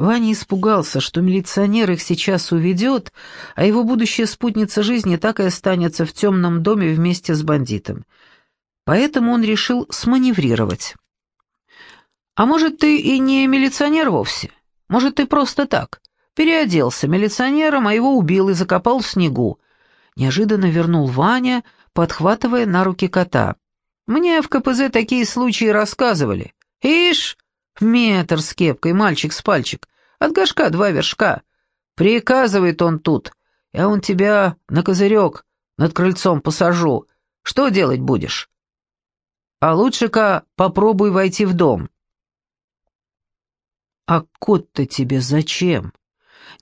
Ваня испугался, что милиционер их сейчас уведет, а его будущая спутница жизни так и останется в темном доме вместе с бандитом. Поэтому он решил сманеврировать. «А может, ты и не милиционер вовсе? Может, ты просто так? Переоделся милиционером, а его убил и закопал в снегу». Неожиданно вернул Ваня, подхватывая на руки кота. «Мне в КПЗ такие случаи рассказывали. Ишь, метр с кепкой, мальчик с пальчик, от горшка два вершка. Приказывает он тут, я он тебя на козырек над крыльцом посажу. Что делать будешь? А лучше-ка попробуй войти в дом. А кот-то тебе зачем?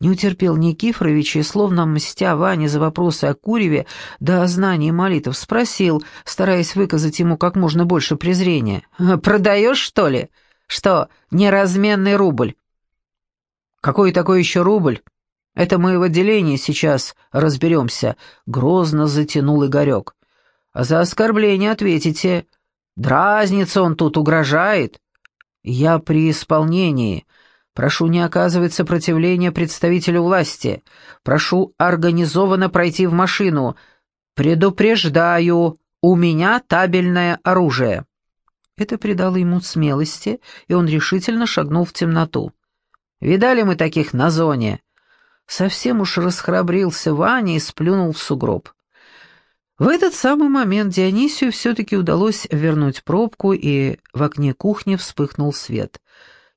Не утерпел Никифорович и, словно мстя Ване за вопросы о Куреве да о знании молитв, спросил, стараясь выказать ему как можно больше презрения. «Продаешь, что ли? Что, неразменный рубль?» «Какой такой еще рубль? Это мы в отделении сейчас разберемся», — грозно затянул Игорек. «А за оскорбление ответите. Дразнится он тут, угрожает. Я при исполнении». Прошу не оказывать сопротивления представителю власти. Прошу организованно пройти в машину. Предупреждаю, у меня табельное оружие». Это придало ему смелости, и он решительно шагнул в темноту. «Видали мы таких на зоне?» Совсем уж расхрабрился Ваня и сплюнул в сугроб. В этот самый момент Дионисию все-таки удалось вернуть пробку, и в окне кухни вспыхнул свет —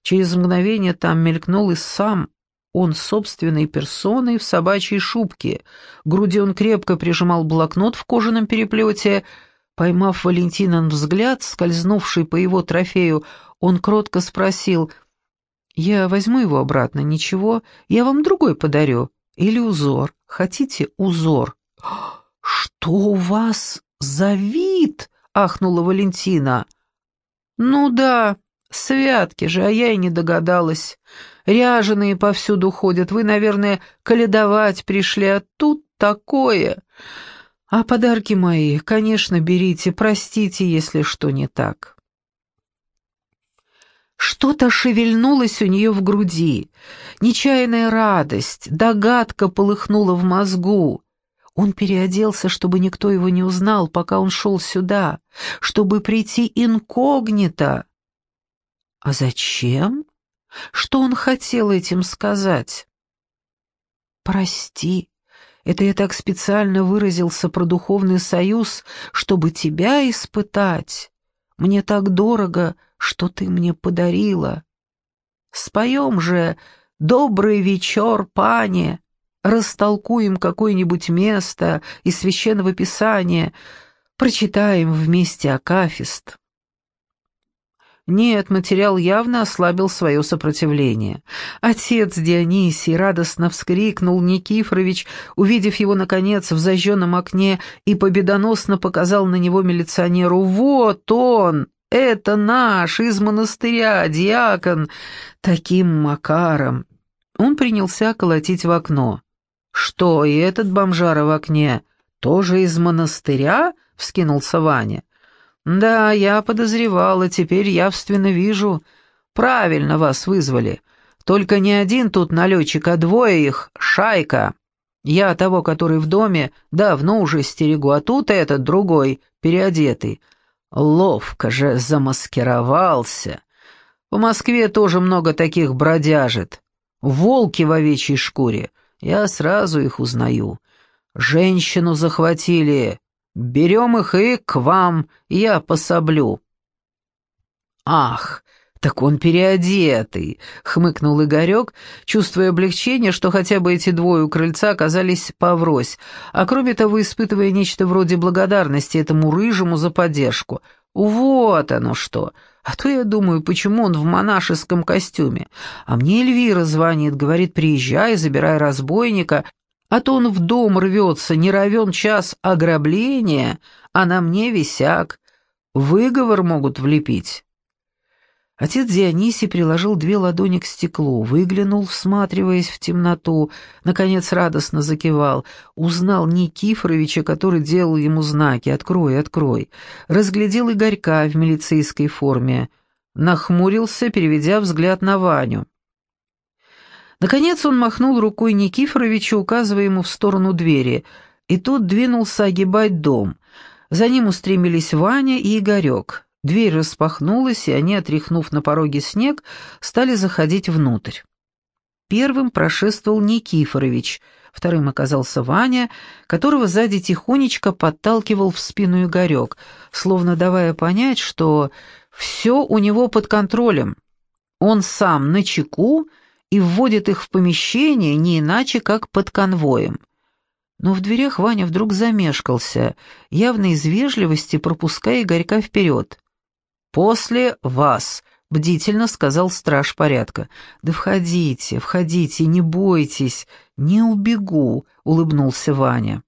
Через мгновение там мелькнул и сам он собственной персоной в собачьей шубке. Груди он крепко прижимал блокнот в кожаном переплете. Поймав Валентинан взгляд, скользнувший по его трофею, он кротко спросил, «Я возьму его обратно, ничего, я вам другой подарю. Или узор. Хотите узор?» «Что у вас за вид?» — ахнула Валентина. «Ну да, Святки же, а я и не догадалась. Ряженые повсюду ходят, вы, наверное, каледовать пришли, а тут такое. А подарки мои, конечно, берите, простите, если что не так. Что-то шевельнулось у нее в груди. Нечаянная радость, догадка полыхнула в мозгу. Он переоделся, чтобы никто его не узнал, пока он шел сюда, чтобы прийти инкогнито. А зачем? Что он хотел этим сказать? Прости, это я так специально выразился про духовный союз, чтобы тебя испытать. Мне так дорого, что ты мне подарила. Споем же «Добрый вечер, пане», растолкуем какое-нибудь место из Священного Писания, прочитаем вместе Акафист. Нет, материал явно ослабил свое сопротивление. Отец Дионисий радостно вскрикнул Никифорович, увидев его, наконец, в зажженном окне, и победоносно показал на него милиционеру. «Вот он! Это наш, из монастыря, диакон! Таким макаром!» Он принялся колотить в окно. «Что, и этот бомжара в окне тоже из монастыря?» — вскинулся Ваня. «Да, я подозревала, теперь явственно вижу. Правильно вас вызвали. Только не один тут налетчик, а двое их — шайка. Я того, который в доме, давно уже стерегу, а тут этот другой, переодетый. Ловко же замаскировался. В Москве тоже много таких бродяжит. Волки в овечьей шкуре. Я сразу их узнаю. Женщину захватили, Берем их и к вам, я пособлю». «Ах, так он переодетый», — хмыкнул Игорек, чувствуя облегчение, что хотя бы эти двое у крыльца оказались поврось, а кроме того испытывая нечто вроде благодарности этому рыжему за поддержку. «Вот оно что! А то я думаю, почему он в монашеском костюме? А мне Эльвира звонит, говорит, приезжай, забирай разбойника, а то он в дом рвется, не равен час ограбления, а на мне висяк. Выговор могут влепить. Отец Дионисий приложил две ладони к стеклу, выглянул, всматриваясь в темноту, наконец радостно закивал, узнал Никифоровича, который делал ему знаки «Открой, открой», разглядел Игорька в милицейской форме, нахмурился, переведя взгляд на Ваню. Наконец он махнул рукой Никифоровичу, указывая ему в сторону двери, и тот двинулся огибать дом. За ним устремились Ваня и Игорек. Дверь распахнулась, и они, отряхнув на пороге снег, стали заходить внутрь. Первым прошествовал Никифорович, вторым оказался Ваня, которого сзади тихонечко подталкивал в спину Игорек, словно давая понять, что все у него под контролем. Он сам на чеку и вводит их в помещение не иначе, как под конвоем. Но в дверях Ваня вдруг замешкался, явно из вежливости пропуская Игорька вперед. «После вас», — бдительно сказал страж порядка. «Да входите, входите, не бойтесь, не убегу», — улыбнулся Ваня.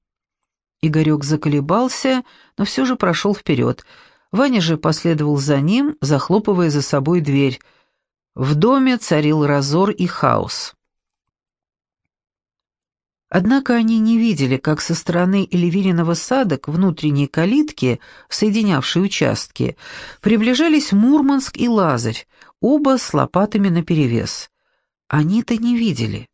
Игорек заколебался, но все же прошел вперед. Ваня же последовал за ним, захлопывая за собой дверь. В доме царил разор и хаос. Однако они не видели, как со стороны Эльвириного сада к внутренней калитке, соединявшей участки, приближались Мурманск и Лазарь, оба с лопатами наперевес. Они-то не видели.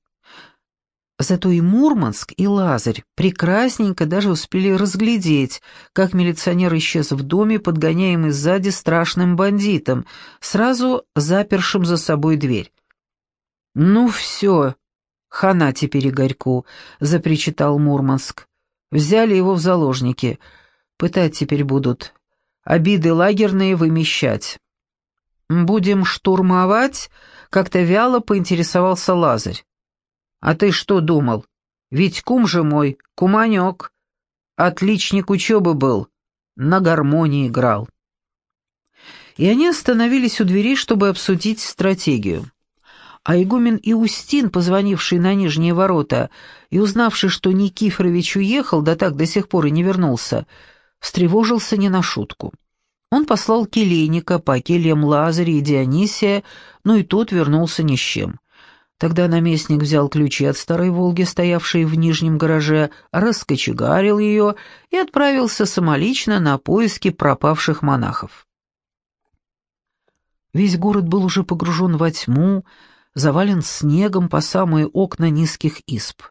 Зато и Мурманск, и Лазарь прекрасненько даже успели разглядеть, как милиционер исчез в доме, подгоняемый сзади страшным бандитом, сразу запершим за собой дверь. «Ну все», «Хана теперь Игорьку», — запричитал Мурманск. «Взяли его в заложники. Пытать теперь будут. Обиды лагерные вымещать». «Будем штурмовать?» — как-то вяло поинтересовался Лазарь. «А ты что думал? Ведь кум же мой, куманек. Отличник учебы был, на гармонии играл». И они остановились у дверей, чтобы обсудить стратегию а игумен Иустин, позвонивший на нижние ворота и узнавший, что Никифорович уехал, да так до сих пор и не вернулся, встревожился не на шутку. Он послал келейника по кельям Лазаря и Дионисия, но и тот вернулся ни с чем. Тогда наместник взял ключи от старой «Волги», стоявшей в нижнем гараже, раскочегарил ее и отправился самолично на поиски пропавших монахов. Весь город был уже погружен во тьму, завален снегом по самые окна низких изб.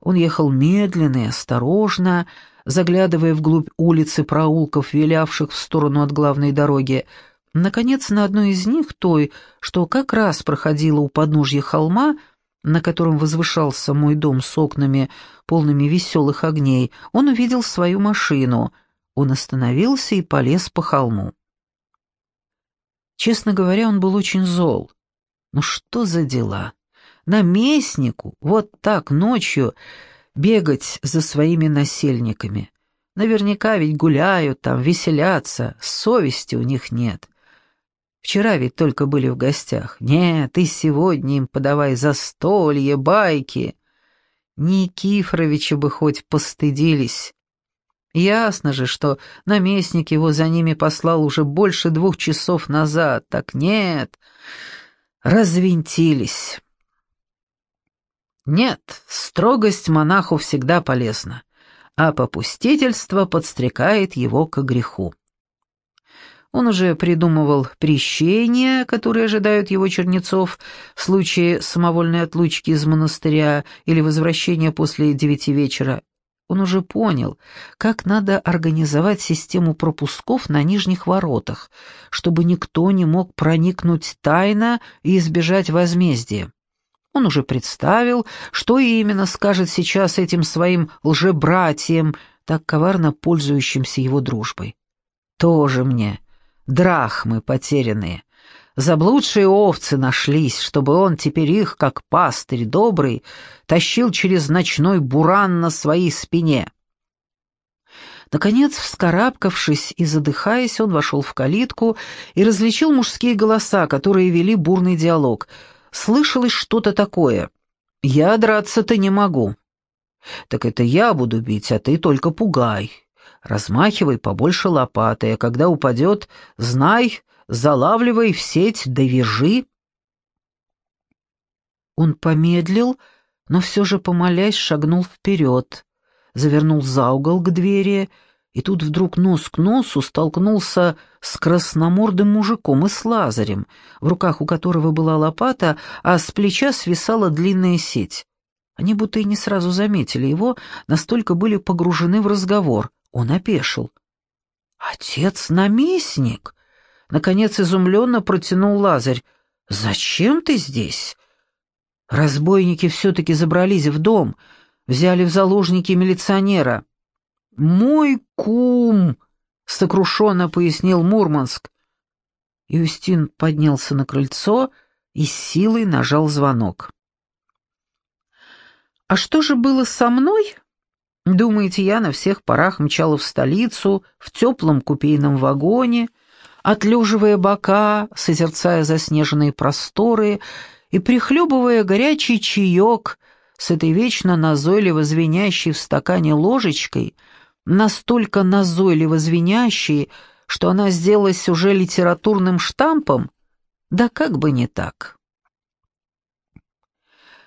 Он ехал медленно и осторожно, заглядывая вглубь улицы проулков, вилявших в сторону от главной дороги. Наконец, на одной из них, той, что как раз проходила у подножья холма, на котором возвышался мой дом с окнами, полными веселых огней, он увидел свою машину. Он остановился и полез по холму. Честно говоря, он был очень зол. Ну что за дела? Наместнику вот так ночью бегать за своими насельниками. Наверняка ведь гуляют там, веселятся, совести у них нет. Вчера ведь только были в гостях. Нет, и сегодня им подавай застолье, байки. Никифоровича бы хоть постыдились. Ясно же, что наместник его за ними послал уже больше двух часов назад. Так нет, развинтились. Нет, строгость монаху всегда полезна, а попустительство подстрекает его к греху. Он уже придумывал прещения, которые ожидают его чернецов в случае самовольной отлучки из монастыря или возвращения после девяти вечера, он уже понял, как надо организовать систему пропусков на нижних воротах, чтобы никто не мог проникнуть тайно и избежать возмездия. Он уже представил, что именно скажет сейчас этим своим лжебратьям, так коварно пользующимся его дружбой. Тоже мне, драхмы потерянные, Заблудшие овцы нашлись, чтобы он теперь их, как пастырь добрый, тащил через ночной буран на своей спине. Наконец, вскарабкавшись и задыхаясь, он вошел в калитку и различил мужские голоса, которые вели бурный диалог. Слышалось что-то такое. «Я драться-то не могу». «Так это я буду бить, а ты только пугай. Размахивай побольше лопатой, а когда упадет, знай, залавливай в сеть, да вяжи». Он помедлил, но все же, помолясь, шагнул вперед, завернул за угол к двери И тут вдруг нос к носу столкнулся с красномордым мужиком и с Лазарем, в руках у которого была лопата, а с плеча свисала длинная сеть. Они будто и не сразу заметили его, настолько были погружены в разговор. Он опешил. «Отец-наместник!» Наконец изумленно протянул Лазарь. «Зачем ты здесь?» Разбойники все-таки забрались в дом, взяли в заложники милиционера. «Мой кум!» — сокрушенно пояснил Мурманск. Юстин поднялся на крыльцо и с силой нажал звонок. «А что же было со мной?» Думаете, я на всех парах мчала в столицу, в теплом купейном вагоне, отлеживая бока, созерцая заснеженные просторы и прихлебывая горячий чаек с этой вечно назойливо звенящей в стакане ложечкой — настолько назойливо звенящей, что она сделалась уже литературным штампом? Да как бы не так.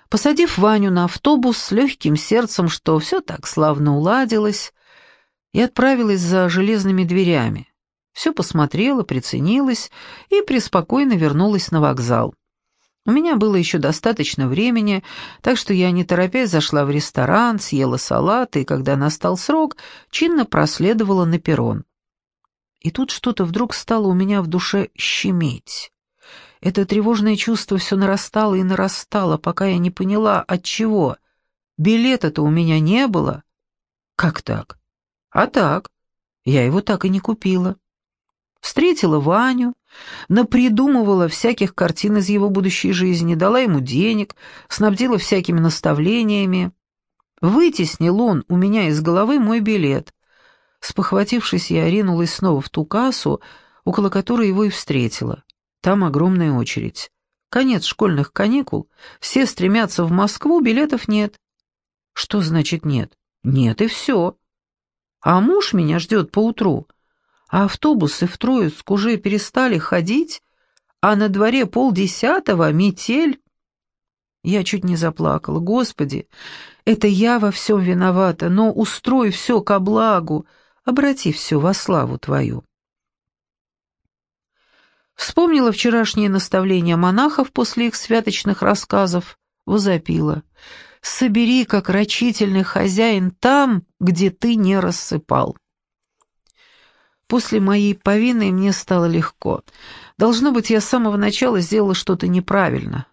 Посадив Ваню на автобус с легким сердцем, что все так славно уладилось, я отправилась за железными дверями. Все посмотрела, приценилась и преспокойно вернулась на вокзал. У меня было еще достаточно времени, так что я, не торопясь, зашла в ресторан, съела салат и, когда настал срок, чинно проследовала на перрон. И тут что-то вдруг стало у меня в душе щемить. Это тревожное чувство все нарастало и нарастало, пока я не поняла, от чего. Билета-то у меня не было. Как так? А так. Я его так и не купила. Встретила Ваню, напридумывала всяких картин из его будущей жизни, дала ему денег, снабдила всякими наставлениями. Вытеснил он у меня из головы мой билет. Спохватившись, я ринулась снова в ту кассу, около которой его и встретила. Там огромная очередь. Конец школьных каникул, все стремятся в Москву, билетов нет. Что значит нет? Нет и все. А муж меня ждет поутру а автобусы в Троицк уже перестали ходить, а на дворе полдесятого метель. Я чуть не заплакала. Господи, это я во всем виновата, но устрой все ко благу, обрати все во славу Твою. Вспомнила вчерашнее наставление монахов после их святочных рассказов, возопила. «Собери, как рачительный хозяин, там, где ты не рассыпал». После моей повинной мне стало легко. Должно быть, я с самого начала сделала что-то неправильно.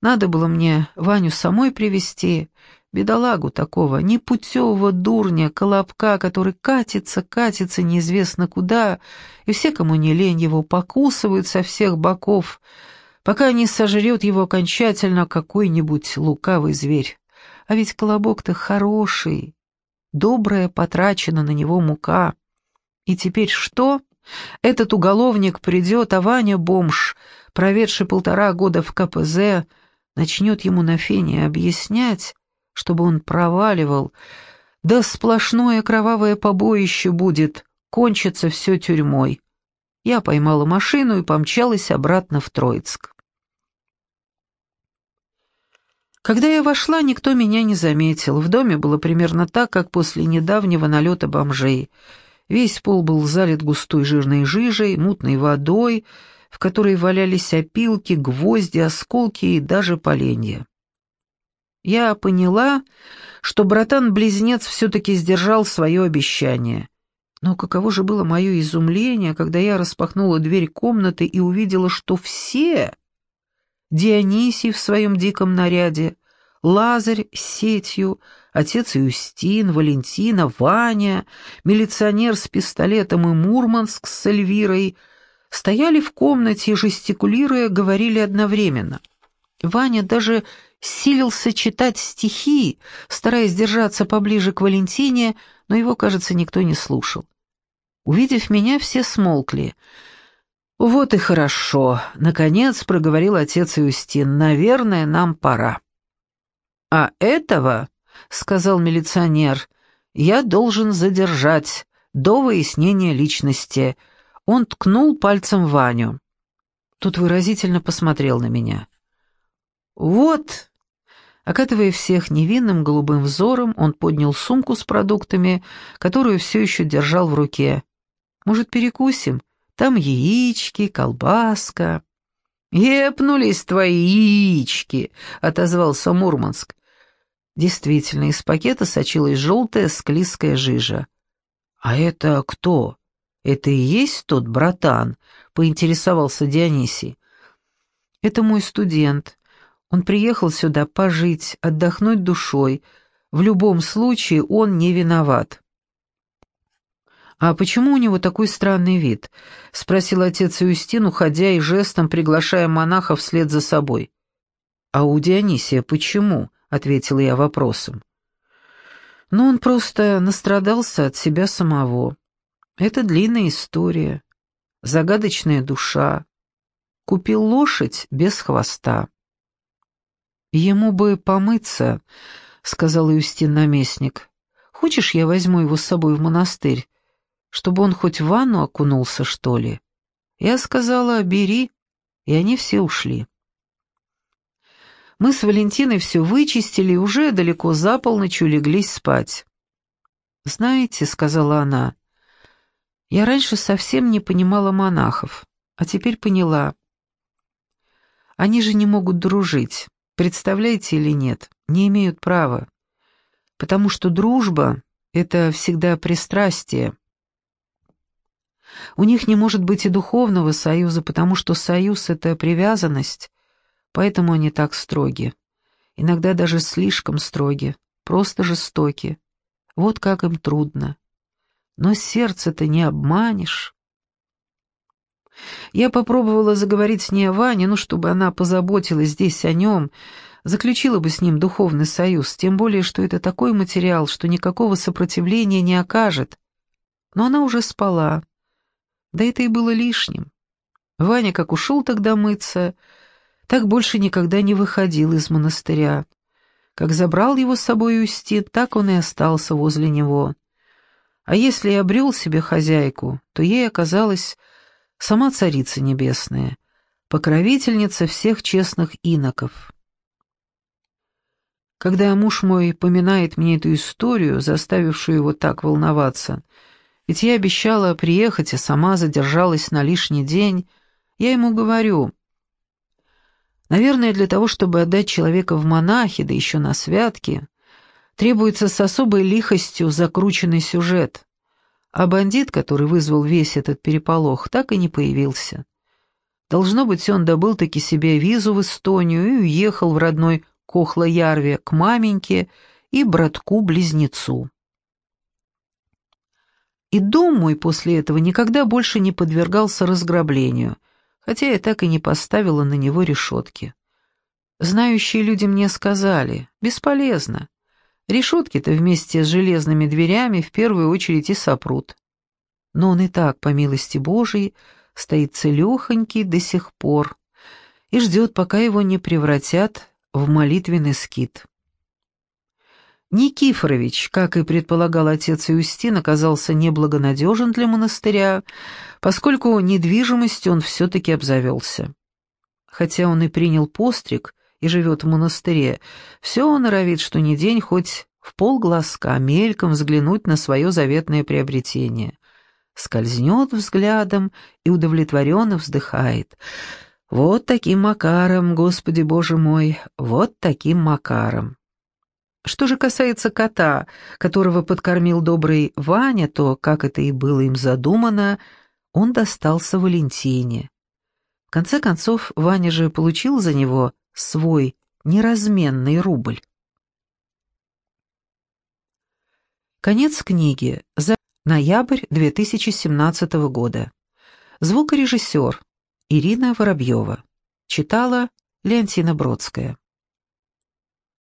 Надо было мне Ваню самой привести, бедолагу такого, непутевого дурня, колобка, который катится, катится неизвестно куда, и все, кому не лень, его покусывают со всех боков, пока не сожрет его окончательно какой-нибудь лукавый зверь. А ведь колобок-то хороший, добрая потрачена на него мука. И теперь что? Этот уголовник придет, а Ваня бомж, проведший полтора года в КПЗ, начнет ему на фене объяснять, чтобы он проваливал. Да сплошное кровавое побоище будет, кончится все тюрьмой. Я поймала машину и помчалась обратно в Троицк. Когда я вошла, никто меня не заметил. В доме было примерно так, как после недавнего налета бомжей — Весь пол был залит густой жирной жижей, мутной водой, в которой валялись опилки, гвозди, осколки и даже поленья. Я поняла, что братан-близнец все-таки сдержал свое обещание. Но каково же было мое изумление, когда я распахнула дверь комнаты и увидела, что все... Дионисий в своем диком наряде, Лазарь с сетью, отец Юстин, Валентина, Ваня, милиционер с пистолетом и Мурманск с Эльвирой стояли в комнате жестикулируя, говорили одновременно. Ваня даже силился читать стихи, стараясь держаться поближе к Валентине, но его, кажется, никто не слушал. Увидев меня, все смолкли. «Вот и хорошо», — наконец проговорил отец Юстин, — «наверное, нам пора». «А этого, — сказал милиционер, — я должен задержать до выяснения личности». Он ткнул пальцем Ваню. Тут выразительно посмотрел на меня. «Вот, Окатывая всех невинным голубым взором, он поднял сумку с продуктами, которую все еще держал в руке. «Может, перекусим? Там яички, колбаска». «Епнулись твои яички!» — отозвался Мурманск. Действительно, из пакета сочилась желтая склизкая жижа. «А это кто? Это и есть тот братан?» — поинтересовался Дионисий. «Это мой студент. Он приехал сюда пожить, отдохнуть душой. В любом случае он не виноват. «А почему у него такой странный вид?» — спросил отец Иустин, уходя и жестом приглашая монаха вслед за собой. «А у Дионисия почему?» — ответила я вопросом. «Ну, он просто настрадался от себя самого. Это длинная история, загадочная душа. Купил лошадь без хвоста». «Ему бы помыться», — сказал Юстин наместник. «Хочешь, я возьму его с собой в монастырь, чтобы он хоть в ванну окунулся, что ли?» Я сказала «бери», и они все ушли. Мы с Валентиной все вычистили и уже далеко за полночь улеглись спать. «Знаете», — сказала она, — «я раньше совсем не понимала монахов, а теперь поняла. Они же не могут дружить. Представляете или нет, не имеют права. Потому что дружба — это всегда пристрастие. У них не может быть и духовного союза, потому что союз — это привязанность, поэтому они так строги. Иногда даже слишком строги, просто жестоки. Вот как им трудно. Но сердце-то не обманешь. Я попробовала заговорить с ней о Ване, ну, чтобы она позаботилась здесь о нем, заключила бы с ним духовный союз, тем более, что это такой материал, что никакого сопротивления не окажет. Но она уже спала. Да это и было лишним. Ваня как ушел тогда мыться, так больше никогда не выходил из монастыря. Как забрал его с собой Устин, так он и остался возле него. А если и обрел себе хозяйку, то ей оказалось сама Царица Небесная, покровительница всех честных иноков. Когда муж мой поминает мне эту историю, заставившую его так волноваться, ведь я обещала приехать, а сама задержалась на лишний день, я ему говорю, наверное, для того, чтобы отдать человека в монахи, да еще на святки, требуется с особой лихостью закрученный сюжет а бандит, который вызвал весь этот переполох, так и не появился. Должно быть, он добыл таки себе визу в Эстонию и уехал в родной Кохла-Ярве к маменьке и братку-близнецу. И дом мой после этого никогда больше не подвергался разграблению, хотя я так и не поставила на него решетки. Знающие люди мне сказали, бесполезно. Решетки-то вместе с железными дверями в первую очередь и сопрут. Но он и так, по милости Божией, стоит целехонький до сих пор и ждет, пока его не превратят в молитвенный скит. Никифорович, как и предполагал отец Иустин, оказался неблагонадежен для монастыря, поскольку недвижимостью он все-таки обзавелся. Хотя он и принял постриг, и живет в монастыре, все норовит, что ни день хоть в полглазка мельком взглянуть на свое заветное приобретение. Скользнет взглядом и удовлетворенно вздыхает. Вот таким макаром, Господи Боже мой, вот таким макаром. Что же касается кота, которого подкормил добрый Ваня, то, как это и было им задумано, он достался Валентине. В конце концов, Ваня же получил за него свой неразменный рубль. Конец книги. За ноябрь 2017 года. Звукорежиссер Ирина Воробьева. Читала Леонтина Бродская.